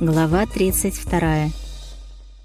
Глава 32.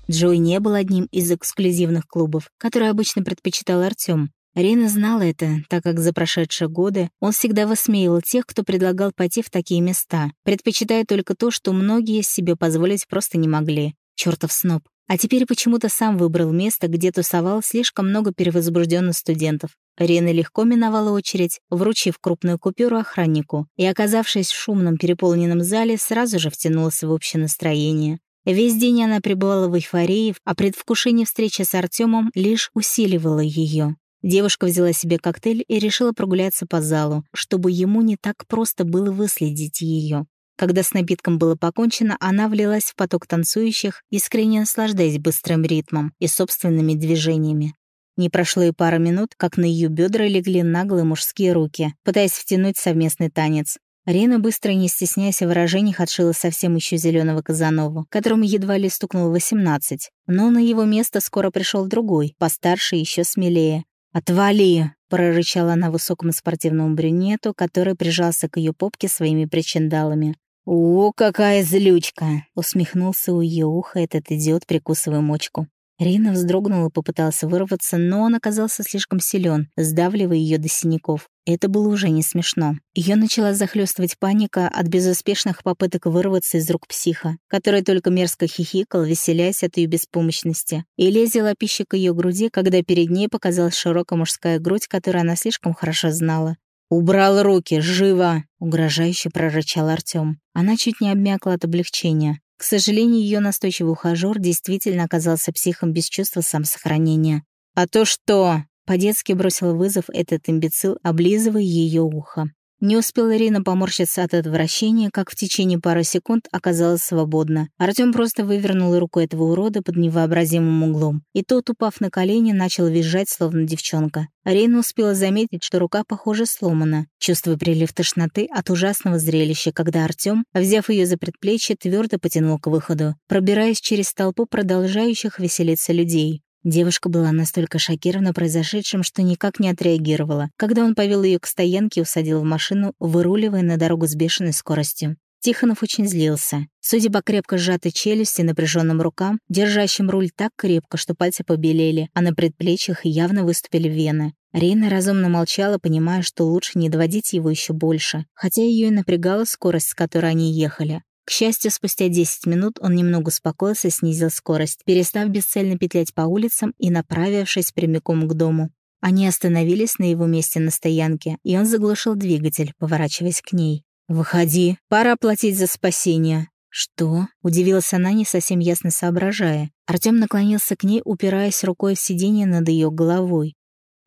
Джой не был одним из эксклюзивных клубов, которые обычно предпочитал Артём. Рина знала это, так как за прошедшие годы он всегда высмеивал тех, кто предлагал пойти в такие места, предпочитая только то, что многие себе позволить просто не могли. Чёртов сноб. А теперь почему-то сам выбрал место, где тусовал слишком много перевозбужденных студентов. Рина легко миновала очередь, вручив крупную купюру охраннику, и, оказавшись в шумном переполненном зале, сразу же втянулась в общее настроение. Весь день она пребывала в эйфории, а предвкушение встречи с Артемом лишь усиливало ее. Девушка взяла себе коктейль и решила прогуляться по залу, чтобы ему не так просто было выследить ее. Когда с напитком было покончено, она влилась в поток танцующих, искренне наслаждаясь быстрым ритмом и собственными движениями. Не прошло и пара минут, как на ее бедра легли наглые мужские руки, пытаясь втянуть совместный танец. Рена, быстро не стесняясь в выражениях, отшила совсем еще зеленого Казанову, которому едва ли стукнуло 18. Но на его место скоро пришел другой, постарше и еще смелее. «Отвали!» — прорычала она высокому спортивному брюнету, который прижался к ее попке своими причиндалами. «О, какая злючка!» — усмехнулся у ее уха этот идиот, прикусывая мочку. Рина вздрогнула, попытался вырваться, но он оказался слишком силен, сдавливая ее до синяков. Это было уже не смешно. Ее начала захлестывать паника от безуспешных попыток вырваться из рук психа, который только мерзко хихикал, веселясь от ее беспомощности, и лезила пища к ее груди, когда перед ней показалась широкая мужская грудь, которую она слишком хорошо знала. «Убрал руки, живо!» — угрожающе прорычал Артем. Она чуть не обмякла от облегчения. К сожалению, ее настойчивый ухажёр действительно оказался психом без чувства самосохранения. «А то что?» — по-детски бросил вызов этот имбецил, облизывая ее ухо. Не успела Ирина поморщиться от отвращения, как в течение пары секунд оказалась свободна. Артём просто вывернул руку этого урода под невообразимым углом, и тот, упав на колени, начал визжать, словно девчонка. Арина успела заметить, что рука, похоже, сломана, чувствуя прилив тошноты от ужасного зрелища, когда Артём, взяв её за предплечье, твёрдо потянул к выходу, пробираясь через толпу продолжающих веселиться людей. Девушка была настолько шокирована произошедшим, что никак не отреагировала, когда он повел ее к стоянке и усадил в машину, выруливая на дорогу с бешеной скоростью. Тихонов очень злился. Судя по крепко сжатой челюсти и напряженным рукам, держащим руль так крепко, что пальцы побелели, а на предплечьях явно выступили вены. Рейна разумно молчала, понимая, что лучше не доводить его еще больше, хотя ее и напрягала скорость, с которой они ехали. К счастью, спустя 10 минут он немного успокоился и снизил скорость, перестав бесцельно петлять по улицам и направившись прямиком к дому. Они остановились на его месте на стоянке, и он заглушил двигатель, поворачиваясь к ней. «Выходи, пора платить за спасение». «Что?» — удивилась она, не совсем ясно соображая. Артём наклонился к ней, упираясь рукой в сиденье над ее головой.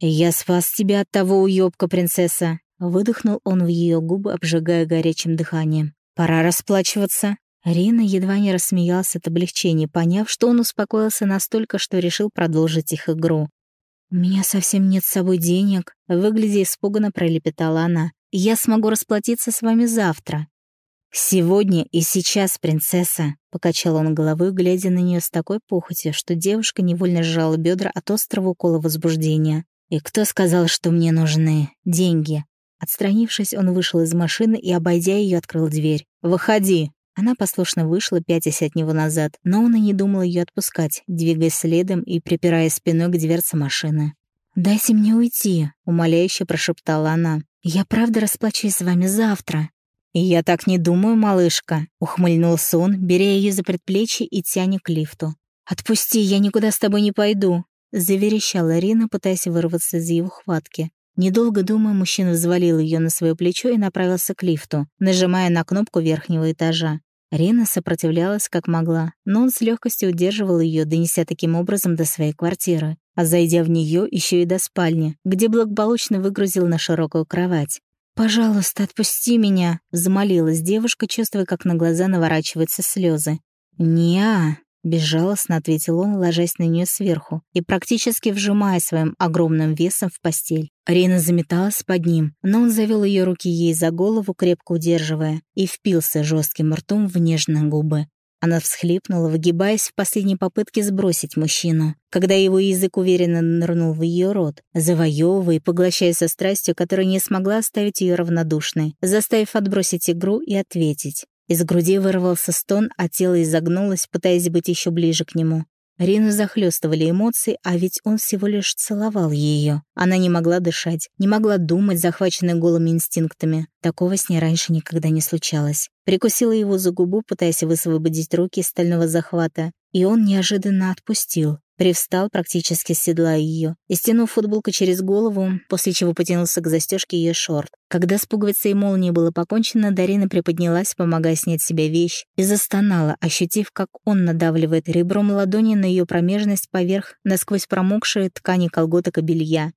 «Я спас тебя от того уёбка, принцесса!» Выдохнул он в ее губы, обжигая горячим дыханием. Пора расплачиваться. Рина едва не рассмеялся от облегчения, поняв, что он успокоился настолько, что решил продолжить их игру. «У меня совсем нет с собой денег», — выглядя испуганно пролепетала она. «Я смогу расплатиться с вами завтра». «Сегодня и сейчас, принцесса», — покачал он головой, глядя на нее с такой похотью, что девушка невольно сжала бедра от острого укола возбуждения. «И кто сказал, что мне нужны деньги? Отстранившись, он вышел из машины и, обойдя ее, открыл дверь. «Выходи!» Она послушно вышла, пятясь от него назад, но он и не думал ее отпускать, двигаясь следом и припирая спиной к дверце машины. «Дайте мне уйти», — умоляюще прошептала она. «Я правда расплачусь с вами завтра». «Я так не думаю, малышка», — ухмыльнулся он, беря ее за предплечье и тяня к лифту. «Отпусти, я никуда с тобой не пойду», — заверещала Рина, пытаясь вырваться из его хватки. Недолго думая, мужчина взвалил ее на свое плечо и направился к лифту, нажимая на кнопку верхнего этажа. Рина сопротивлялась как могла, но он с легкостью удерживал ее, донеся таким образом до своей квартиры, а зайдя в нее еще и до спальни, где благополучно выгрузил на широкую кровать. «Пожалуйста, отпусти меня!» — замолилась девушка, чувствуя, как на глаза наворачиваются слезы. «Не-а!» Безжалостно ответил он, ложась на нее сверху и практически вжимая своим огромным весом в постель. Рина заметалась под ним, но он завел ее руки ей за голову, крепко удерживая, и впился жестким ртом в нежные губы. Она всхлипнула, выгибаясь в последней попытке сбросить мужчину, когда его язык уверенно нырнул в ее рот, завоевывая и поглощая со страстью, которая не смогла оставить ее равнодушной, заставив отбросить игру и ответить. Из груди вырвался стон, а тело изогнулось, пытаясь быть еще ближе к нему. Рину захлестывали эмоции, а ведь он всего лишь целовал ее. Она не могла дышать, не могла думать, захваченная голыми инстинктами. Такого с ней раньше никогда не случалось. Прикусила его за губу, пытаясь высвободить руки из стального захвата, и он неожиданно отпустил. Привстал, практически седлая ее, и стянув футболку через голову, после чего потянулся к застежке ее шорт. Когда с пуговицей и молнией было покончено, Дарина приподнялась, помогая снять с себя вещь, и застонала, ощутив, как он надавливает ребром ладони на ее промежность поверх насквозь промокшей ткани колготок и белья.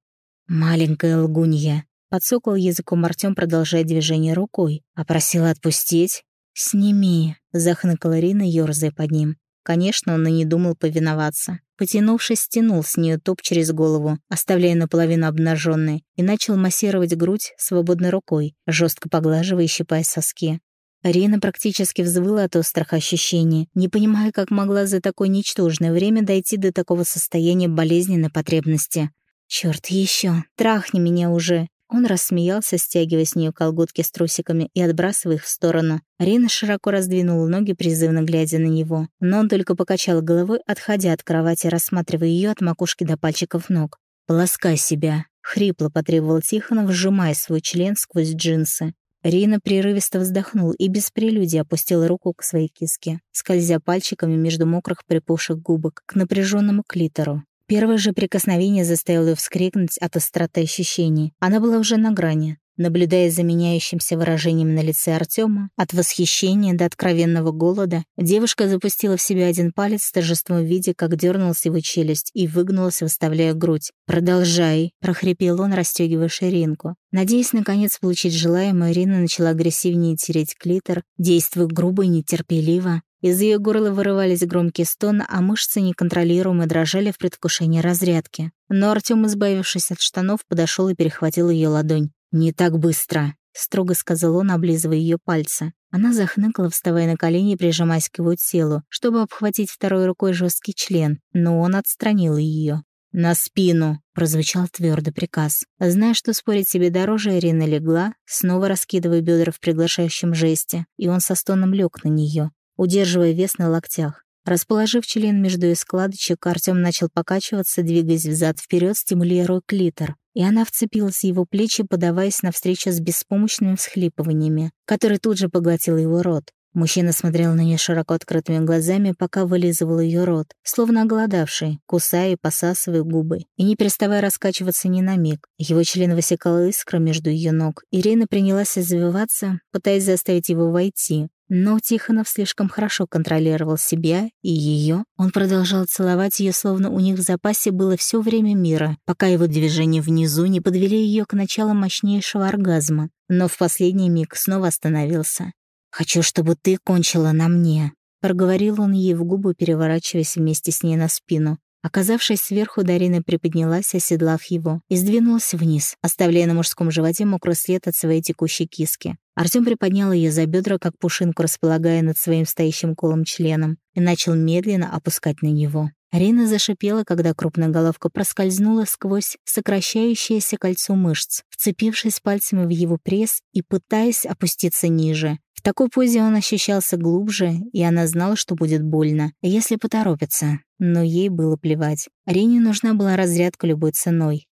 «Маленькая лгунья», — подсокал языком Артем, продолжая движение рукой, а просила отпустить. «Сними», — захныкала Рина, ёрзая под ним. Конечно, он и не думал повиноваться. Потянувшись, стянул с нее топ через голову, оставляя наполовину обнаженной, и начал массировать грудь свободной рукой, жестко поглаживая и щипая соски. Рина практически взвыла от острых ощущений, не понимая, как могла за такое ничтожное время дойти до такого состояния болезненной потребности. «Чёрт, еще, Трахни меня уже!» Он рассмеялся, стягивая с нее колготки с трусиками и отбрасывая их в сторону. Рина широко раздвинула ноги, призывно глядя на него. Но он только покачал головой, отходя от кровати, рассматривая ее от макушки до пальчиков ног. «Полоскай себя», — хрипло потребовал Тихонов, сжимая свой член сквозь джинсы. Рина прерывисто вздохнул и без прелюдии опустила руку к своей киске, скользя пальчиками между мокрых припухших губок к напряженному клитору. Первое же прикосновение заставило ее вскрикнуть от остроты ощущений. Она была уже на грани. Наблюдая за меняющимся выражением на лице Артема, от восхищения до откровенного голода, девушка запустила в себя один палец с торжеством в виде, как дернулась его челюсть и выгнулась, выставляя грудь. «Продолжай», — прохрипел он, расстегивая ширинку. Надеясь, наконец, получить желаемое, Ирина начала агрессивнее тереть клитор, действуя грубо и нетерпеливо. Из ее горла вырывались громкие стоны, а мышцы неконтролируемо дрожали в предвкушении разрядки. Но Артем, избавившись от штанов, подошел и перехватил ее ладонь. «Не так быстро», — строго сказал он, облизывая ее пальцы. Она захныкала, вставая на колени и прижимаясь к его телу, чтобы обхватить второй рукой жесткий член, но он отстранил ее. «На спину!» — прозвучал твердый приказ. Зная, что спорить себе дороже, Ирина легла, снова раскидывая бедра в приглашающем жесте, и он со стоном лег на нее удерживая вес на локтях. Расположив член между складочек, Артем начал покачиваться, двигаясь взад вперед, стимулируя клитор. И она вцепилась в его плечи, подаваясь навстречу с беспомощными всхлипываниями, которые тут же поглотил его рот. Мужчина смотрел на нее широко открытыми глазами, пока вылизывал ее рот, словно оголодавший, кусая и посасывая губы, и не переставая раскачиваться ни на миг. Его член высекал искра между ее ног. Ирина принялась извиваться, пытаясь заставить его войти, но Тихонов слишком хорошо контролировал себя и ее. Он продолжал целовать ее, словно у них в запасе было все время мира, пока его движения внизу не подвели ее к началу мощнейшего оргазма. Но в последний миг снова остановился. «Хочу, чтобы ты кончила на мне», — проговорил он ей в губы, переворачиваясь вместе с ней на спину. Оказавшись сверху, Дарина приподнялась, оседлав его, и сдвинулась вниз, оставляя на мужском животе мокрый след от своей текущей киски. Артём приподнял ее за бедра, как пушинку располагая над своим стоящим колом членом, и начал медленно опускать на него. Рина зашипела, когда крупная головка проскользнула сквозь сокращающееся кольцо мышц, вцепившись пальцами в его пресс и пытаясь опуститься ниже. В такой позе он ощущался глубже, и она знала, что будет больно, если поторопится. Но ей было плевать. Рине нужна была разрядка любой ценой.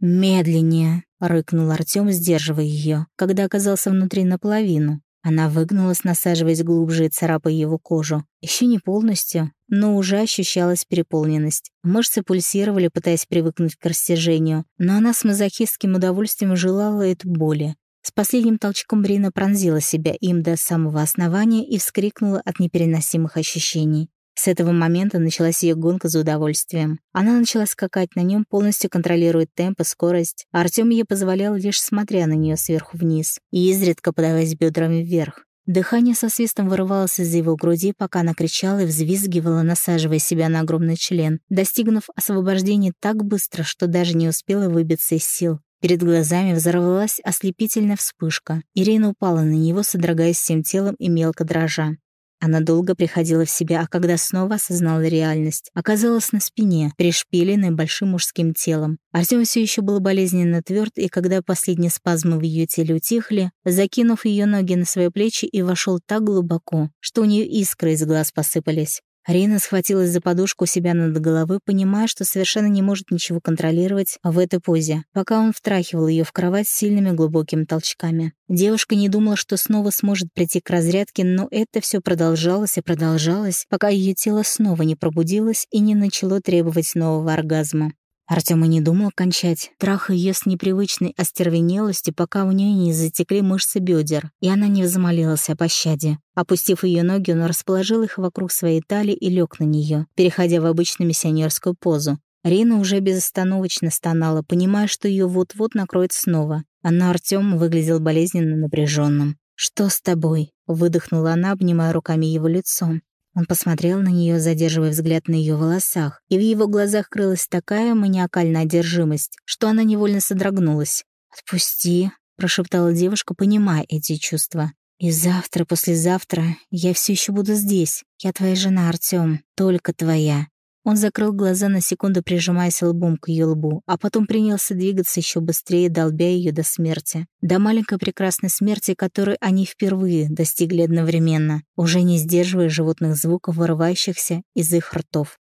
«Медленнее!» — рыкнул Артём, сдерживая её, когда оказался внутри наполовину. Она выгнулась, насаживаясь глубже и царапая его кожу. Еще не полностью, но уже ощущалась переполненность. Мышцы пульсировали, пытаясь привыкнуть к растяжению, но она с мазохистским удовольствием желала эту боли. С последним толчком Брина пронзила себя им до самого основания и вскрикнула от непереносимых ощущений. С этого момента началась ее гонка за удовольствием. Она начала скакать на нем, полностью контролируя темп и скорость, а Артем ей позволял лишь смотря на нее сверху вниз и изредка подаваясь бедрами вверх. Дыхание со свистом вырывалось из его груди, пока она кричала и взвизгивала, насаживая себя на огромный член, достигнув освобождения так быстро, что даже не успела выбиться из сил. Перед глазами взорвалась ослепительная вспышка. Ирина упала на него, содрогаясь всем телом и мелко дрожа. Она долго приходила в себя, а когда снова осознала реальность, оказалась на спине, пришпиленной большим мужским телом. Артём все еще был болезненно тверд, и когда последние спазмы в ее теле утихли, закинув ее ноги на свои плечи и вошел так глубоко, что у нее искры из глаз посыпались. Рина схватилась за подушку себя над головой, понимая, что совершенно не может ничего контролировать в этой позе, пока он втрахивал ее в кровать сильными глубокими толчками. Девушка не думала, что снова сможет прийти к разрядке, но это все продолжалось и продолжалось, пока ее тело снова не пробудилось и не начало требовать нового оргазма. Артём и не думал кончать, трахая её с непривычной остервенелостью, пока у неё не затекли мышцы бедер, и она не взмолилась о пощаде. Опустив её ноги, он расположил их вокруг своей талии и лег на неё, переходя в обычную миссионерскую позу. Рина уже безостановочно стонала, понимая, что её вот-вот накроет снова. А на Артём выглядел болезненно напряженным. «Что с тобой?» — выдохнула она, обнимая руками его лицо. Он посмотрел на нее, задерживая взгляд на ее волосах, и в его глазах крылась такая маниакальная одержимость, что она невольно содрогнулась. «Отпусти», — прошептала девушка, понимая эти чувства. «И завтра, послезавтра я все еще буду здесь. Я твоя жена, Артём, только твоя. Он закрыл глаза на секунду, прижимаясь лбом к ее лбу, а потом принялся двигаться еще быстрее, долбя ее до смерти. До маленькой прекрасной смерти, которой они впервые достигли одновременно, уже не сдерживая животных звуков, вырывающихся из их ртов.